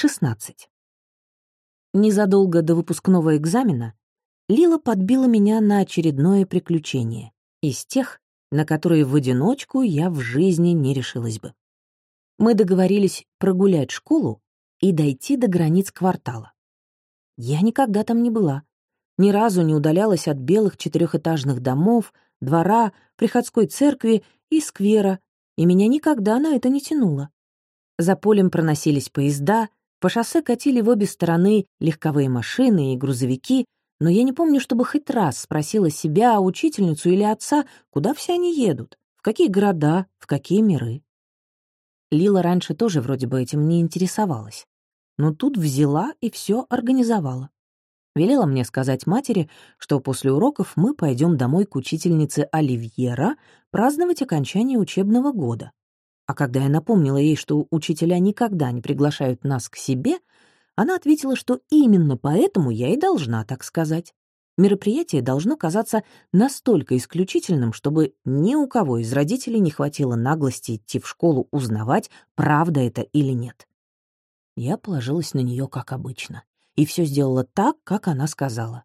16. Незадолго до выпускного экзамена Лила подбила меня на очередное приключение из тех, на которые в одиночку я в жизни не решилась бы. Мы договорились прогулять школу и дойти до границ квартала. Я никогда там не была. Ни разу не удалялась от белых четырехэтажных домов, двора, приходской церкви и сквера, и меня никогда на это не тянуло. За полем проносились поезда, по шоссе катили в обе стороны легковые машины и грузовики, но я не помню, чтобы хоть раз спросила себя, учительницу или отца, куда все они едут, в какие города, в какие миры. Лила раньше тоже вроде бы этим не интересовалась. Но тут взяла и все организовала. Велела мне сказать матери, что после уроков мы пойдем домой к учительнице Оливьера праздновать окончание учебного года. А когда я напомнила ей, что учителя никогда не приглашают нас к себе, она ответила, что именно поэтому я и должна так сказать. Мероприятие должно казаться настолько исключительным, чтобы ни у кого из родителей не хватило наглости идти в школу узнавать, правда это или нет. Я положилась на нее, как обычно, и все сделала так, как она сказала.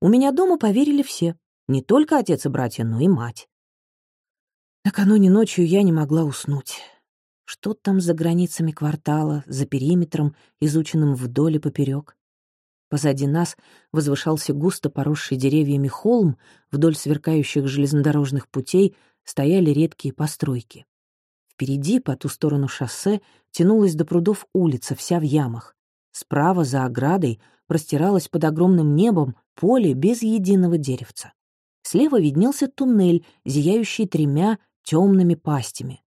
У меня дома поверили все, не только отец и братья, но и мать. Накануне ночью я не могла уснуть. Что там за границами квартала, за периметром, изученным вдоль и поперек? Позади нас возвышался густо поросший деревьями холм, вдоль сверкающих железнодорожных путей стояли редкие постройки. Впереди, по ту сторону шоссе, тянулась до прудов улица, вся в ямах. Справа, за оградой, простиралось под огромным небом поле без единого деревца. Слева виднелся туннель, зияющий тремя темными пастями.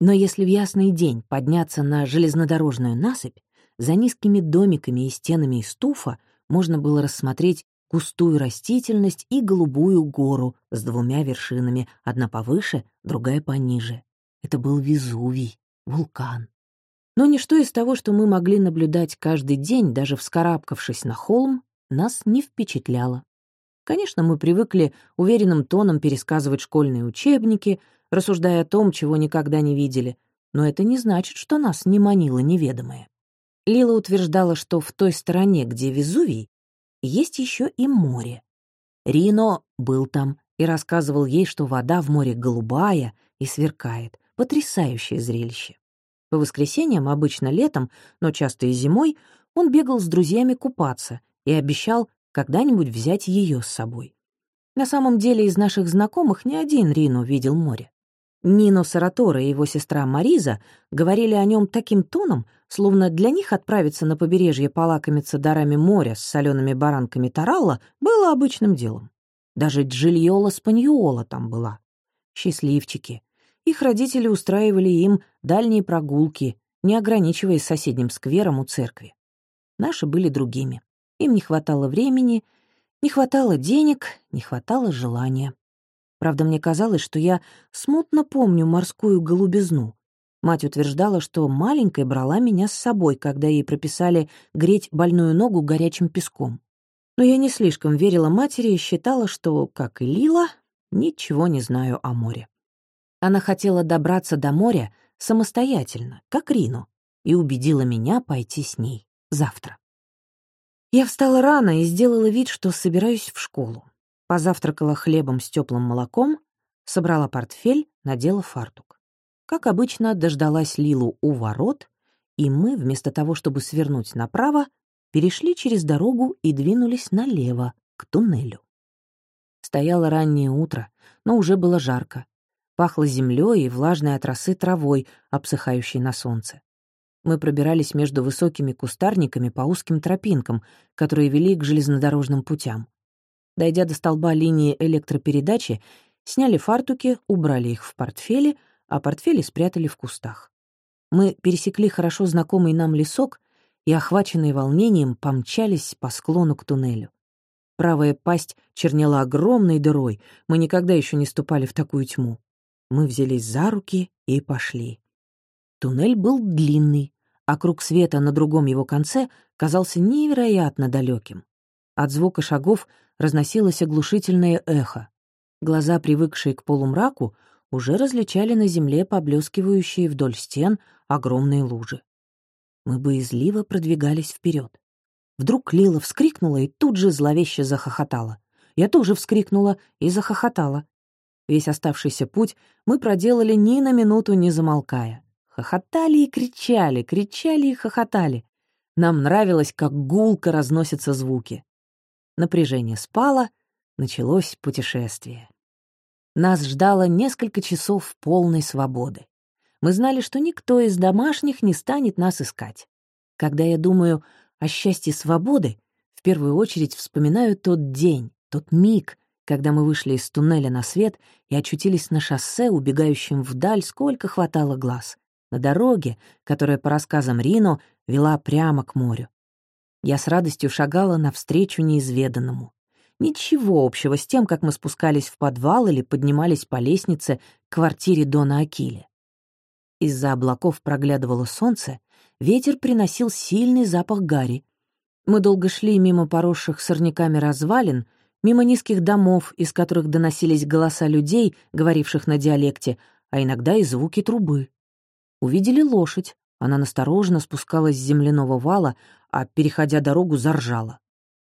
Но если в ясный день подняться на железнодорожную насыпь, за низкими домиками и стенами из туфа можно было рассмотреть густую растительность и голубую гору с двумя вершинами, одна повыше, другая пониже. Это был Везувий, вулкан. Но ничто из того, что мы могли наблюдать каждый день, даже вскарабкавшись на холм, нас не впечатляло. Конечно, мы привыкли уверенным тоном пересказывать школьные учебники, рассуждая о том, чего никогда не видели, но это не значит, что нас не манило неведомое. Лила утверждала, что в той стороне, где Везувий, есть еще и море. Рино был там и рассказывал ей, что вода в море голубая и сверкает. Потрясающее зрелище. По воскресеньям, обычно летом, но часто и зимой, он бегал с друзьями купаться и обещал когда-нибудь взять ее с собой. На самом деле из наших знакомых ни один Рино видел море. Нино Саратора и его сестра Мариза говорили о нем таким тоном, словно для них отправиться на побережье полакомиться дарами моря с солеными баранками Таралла было обычным делом. Даже Джильола Спаньола там была. Счастливчики. Их родители устраивали им дальние прогулки, не ограничиваясь соседним сквером у церкви. Наши были другими. Им не хватало времени, не хватало денег, не хватало желания. Правда, мне казалось, что я смутно помню морскую голубизну. Мать утверждала, что маленькой брала меня с собой, когда ей прописали греть больную ногу горячим песком. Но я не слишком верила матери и считала, что, как и Лила, ничего не знаю о море. Она хотела добраться до моря самостоятельно, как Рину, и убедила меня пойти с ней завтра. Я встала рано и сделала вид, что собираюсь в школу позавтракала хлебом с теплым молоком, собрала портфель, надела фартук. Как обычно, дождалась Лилу у ворот, и мы, вместо того, чтобы свернуть направо, перешли через дорогу и двинулись налево, к туннелю. Стояло раннее утро, но уже было жарко. Пахло землей и влажной от росы травой, обсыхающей на солнце. Мы пробирались между высокими кустарниками по узким тропинкам, которые вели к железнодорожным путям. Дойдя до столба линии электропередачи, сняли фартуки, убрали их в портфели, а портфели спрятали в кустах. Мы пересекли хорошо знакомый нам лесок и, охваченные волнением, помчались по склону к туннелю. Правая пасть чернела огромной дырой, мы никогда еще не ступали в такую тьму. Мы взялись за руки и пошли. Туннель был длинный, а круг света на другом его конце казался невероятно далеким. От звука шагов разносилось оглушительное эхо. Глаза, привыкшие к полумраку, уже различали на земле поблескивающие вдоль стен огромные лужи. мы боязливо продвигались вперед. Вдруг Лила вскрикнула и тут же зловеще захохотала. Я тоже вскрикнула и захохотала. Весь оставшийся путь мы проделали ни на минуту не замолкая. Хохотали и кричали, кричали и хохотали. Нам нравилось, как гулко разносятся звуки. Напряжение спало, началось путешествие. Нас ждало несколько часов полной свободы. Мы знали, что никто из домашних не станет нас искать. Когда я думаю о счастье свободы, в первую очередь вспоминаю тот день, тот миг, когда мы вышли из туннеля на свет и очутились на шоссе, убегающем вдаль, сколько хватало глаз, на дороге, которая, по рассказам Рино, вела прямо к морю. Я с радостью шагала навстречу неизведанному. Ничего общего с тем, как мы спускались в подвал или поднимались по лестнице к квартире Дона Акили. Из-за облаков проглядывало солнце, ветер приносил сильный запах гари. Мы долго шли мимо поросших сорняками развалин, мимо низких домов, из которых доносились голоса людей, говоривших на диалекте, а иногда и звуки трубы. Увидели лошадь, она настороженно спускалась с земляного вала, а, переходя дорогу, заржала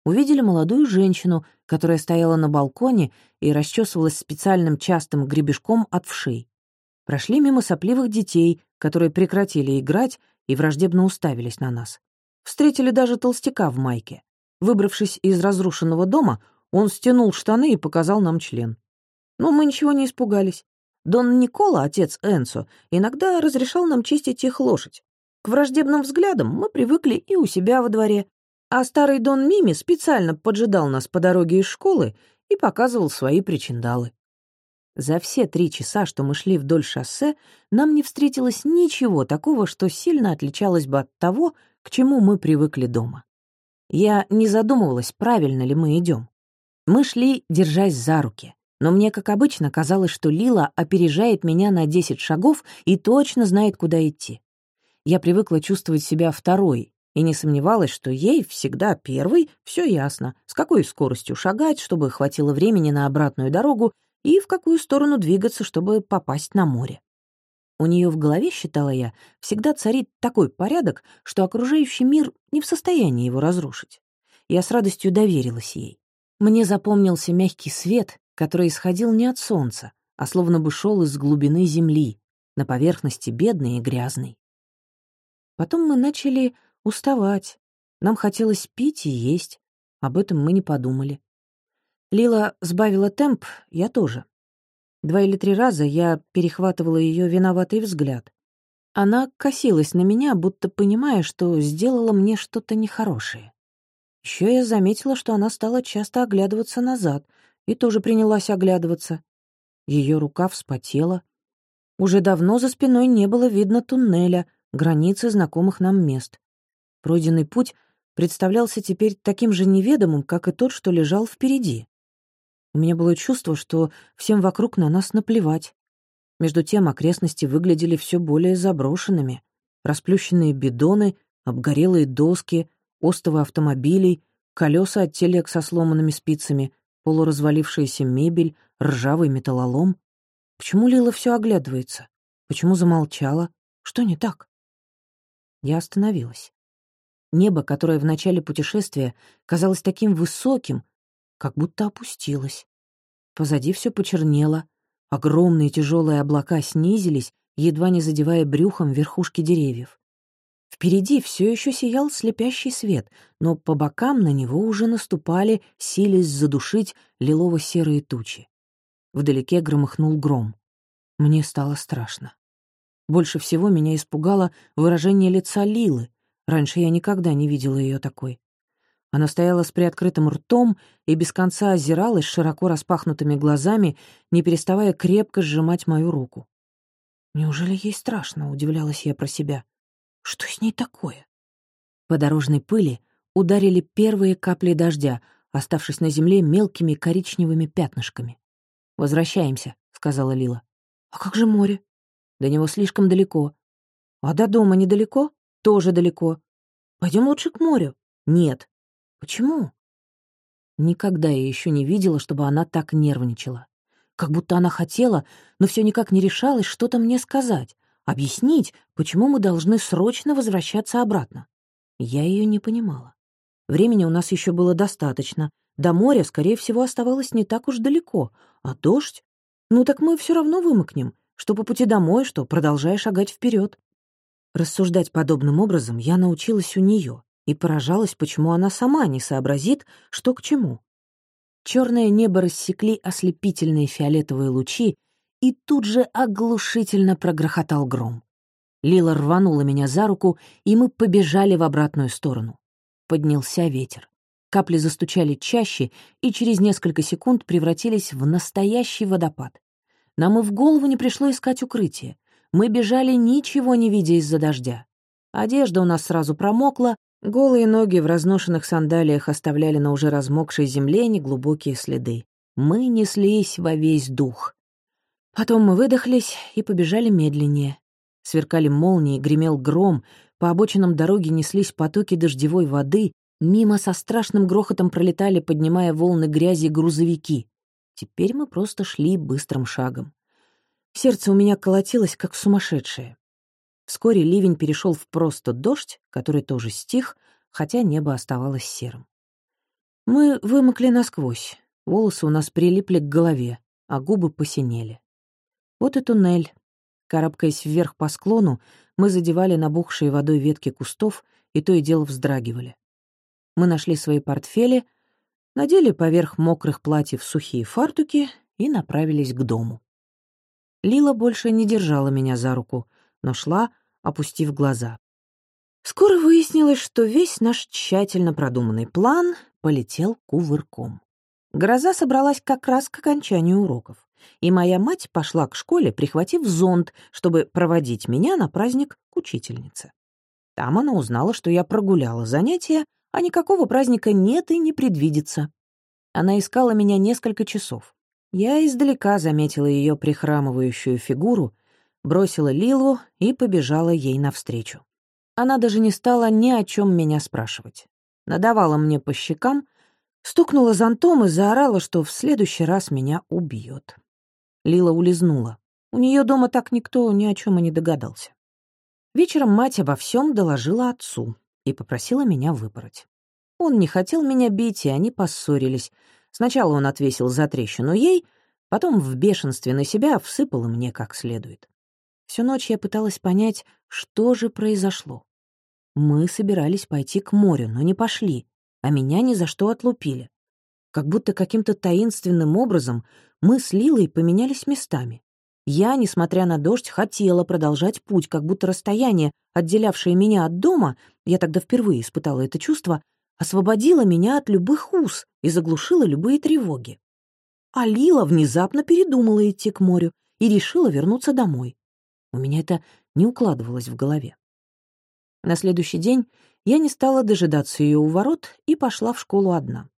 увидели молодую женщину, которая стояла на балконе и расчесывалась специальным частым гребешком от вшей. Прошли мимо сопливых детей, которые прекратили играть и враждебно уставились на нас. Встретили даже толстяка в майке. Выбравшись из разрушенного дома, он стянул штаны и показал нам член. Но мы ничего не испугались. Дон Никола, отец Энсо, иногда разрешал нам чистить их лошадь. К враждебным взглядам мы привыкли и у себя во дворе, а старый Дон Мими специально поджидал нас по дороге из школы и показывал свои причиндалы. За все три часа, что мы шли вдоль шоссе, нам не встретилось ничего такого, что сильно отличалось бы от того, к чему мы привыкли дома. Я не задумывалась, правильно ли мы идем. Мы шли, держась за руки, но мне, как обычно, казалось, что Лила опережает меня на десять шагов и точно знает, куда идти. Я привыкла чувствовать себя второй, и не сомневалась, что ей всегда первый все ясно, с какой скоростью шагать, чтобы хватило времени на обратную дорогу и в какую сторону двигаться, чтобы попасть на море. У нее в голове, считала я, всегда царит такой порядок, что окружающий мир не в состоянии его разрушить. Я с радостью доверилась ей. Мне запомнился мягкий свет, который исходил не от солнца, а словно бы шел из глубины земли, на поверхности бедной и грязной. Потом мы начали Уставать. Нам хотелось пить и есть. Об этом мы не подумали. Лила сбавила темп, я тоже. Два или три раза я перехватывала ее виноватый взгляд. Она косилась на меня, будто понимая, что сделала мне что-то нехорошее. Еще я заметила, что она стала часто оглядываться назад и тоже принялась оглядываться. Ее рука вспотела. Уже давно за спиной не было видно туннеля, границы знакомых нам мест. Пройденный путь представлялся теперь таким же неведомым, как и тот, что лежал впереди. У меня было чувство, что всем вокруг на нас наплевать. Между тем окрестности выглядели все более заброшенными. Расплющенные бидоны, обгорелые доски, остовы автомобилей, колеса от телег со сломанными спицами, полуразвалившаяся мебель, ржавый металлолом. Почему Лила все оглядывается? Почему замолчала? Что не так? Я остановилась. Небо, которое в начале путешествия казалось таким высоким, как будто опустилось. Позади все почернело, огромные тяжелые облака снизились, едва не задевая брюхом верхушки деревьев. Впереди все еще сиял слепящий свет, но по бокам на него уже наступали, силясь задушить лилово-серые тучи. Вдалеке громыхнул гром. Мне стало страшно. Больше всего меня испугало выражение лица Лилы, Раньше я никогда не видела ее такой. Она стояла с приоткрытым ртом и без конца озиралась широко распахнутыми глазами, не переставая крепко сжимать мою руку. «Неужели ей страшно?» — удивлялась я про себя. «Что с ней такое?» По дорожной пыли ударили первые капли дождя, оставшись на земле мелкими коричневыми пятнышками. «Возвращаемся», — сказала Лила. «А как же море?» «До него слишком далеко». «А до дома недалеко?» Тоже далеко. Пойдем лучше к морю. Нет. Почему? Никогда я еще не видела, чтобы она так нервничала. Как будто она хотела, но все никак не решалась что-то мне сказать, объяснить, почему мы должны срочно возвращаться обратно. Я ее не понимала. Времени у нас еще было достаточно. До моря, скорее всего, оставалось не так уж далеко. А дождь? Ну так мы все равно вымокнем, что по пути домой, что продолжая шагать вперед. Рассуждать подобным образом я научилась у нее и поражалась, почему она сама не сообразит, что к чему. Черное небо рассекли ослепительные фиолетовые лучи, и тут же оглушительно прогрохотал гром. Лила рванула меня за руку, и мы побежали в обратную сторону. Поднялся ветер. Капли застучали чаще и через несколько секунд превратились в настоящий водопад. Нам и в голову не пришло искать укрытие. Мы бежали, ничего не видя из-за дождя. Одежда у нас сразу промокла, голые ноги в разношенных сандалиях оставляли на уже размокшей земле неглубокие следы. Мы неслись во весь дух. Потом мы выдохлись и побежали медленнее. Сверкали молнии, гремел гром, по обочинам дороги неслись потоки дождевой воды, мимо со страшным грохотом пролетали, поднимая волны грязи, грузовики. Теперь мы просто шли быстрым шагом. Сердце у меня колотилось, как сумасшедшее. Вскоре ливень перешел в просто дождь, который тоже стих, хотя небо оставалось серым. Мы вымокли насквозь, волосы у нас прилипли к голове, а губы посинели. Вот и туннель. Карабкаясь вверх по склону, мы задевали набухшие водой ветки кустов и то и дело вздрагивали. Мы нашли свои портфели, надели поверх мокрых платьев сухие фартуки и направились к дому. Лила больше не держала меня за руку, но шла, опустив глаза. Скоро выяснилось, что весь наш тщательно продуманный план полетел кувырком. Гроза собралась как раз к окончанию уроков и моя мать пошла к школе, прихватив зонт, чтобы проводить меня на праздник к учительнице. Там она узнала, что я прогуляла занятия, а никакого праздника нет и не предвидится. Она искала меня несколько часов. Я издалека заметила ее прихрамывающую фигуру, бросила Лилу и побежала ей навстречу. Она даже не стала ни о чем меня спрашивать. Надавала мне по щекам, стукнула зонтом и заорала, что в следующий раз меня убьет. Лила улизнула. У нее дома так никто ни о чем и не догадался. Вечером мать обо всем доложила отцу и попросила меня выпороть. Он не хотел меня бить, и они поссорились. Сначала он отвесил за трещину ей, потом в бешенстве на себя всыпал мне как следует. Всю ночь я пыталась понять, что же произошло. Мы собирались пойти к морю, но не пошли, а меня ни за что отлупили. Как будто каким-то таинственным образом мы с Лилой поменялись местами. Я, несмотря на дождь, хотела продолжать путь, как будто расстояние, отделявшее меня от дома, я тогда впервые испытала это чувство, освободило меня от любых уз и заглушило любые тревоги. А Лила внезапно передумала идти к морю и решила вернуться домой. У меня это не укладывалось в голове. На следующий день я не стала дожидаться ее у ворот и пошла в школу одна.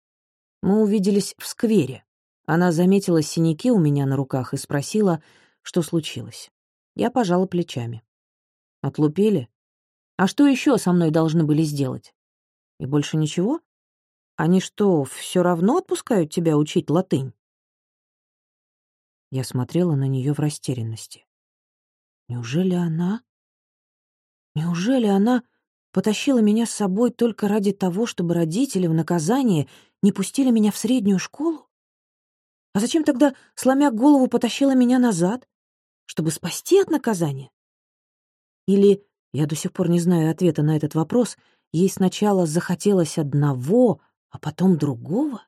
Мы увиделись в сквере, она заметила синяки у меня на руках и спросила, что случилось. Я пожала плечами. Отлупили? А что еще со мной должны были сделать? И больше ничего? Они что, все равно отпускают тебя учить латынь? Я смотрела на нее в растерянности. Неужели она... Неужели она потащила меня с собой только ради того, чтобы родители в наказание не пустили меня в среднюю школу? А зачем тогда, сломя голову, потащила меня назад? Чтобы спасти от наказания? Или, я до сих пор не знаю ответа на этот вопрос, ей сначала захотелось одного, а потом другого?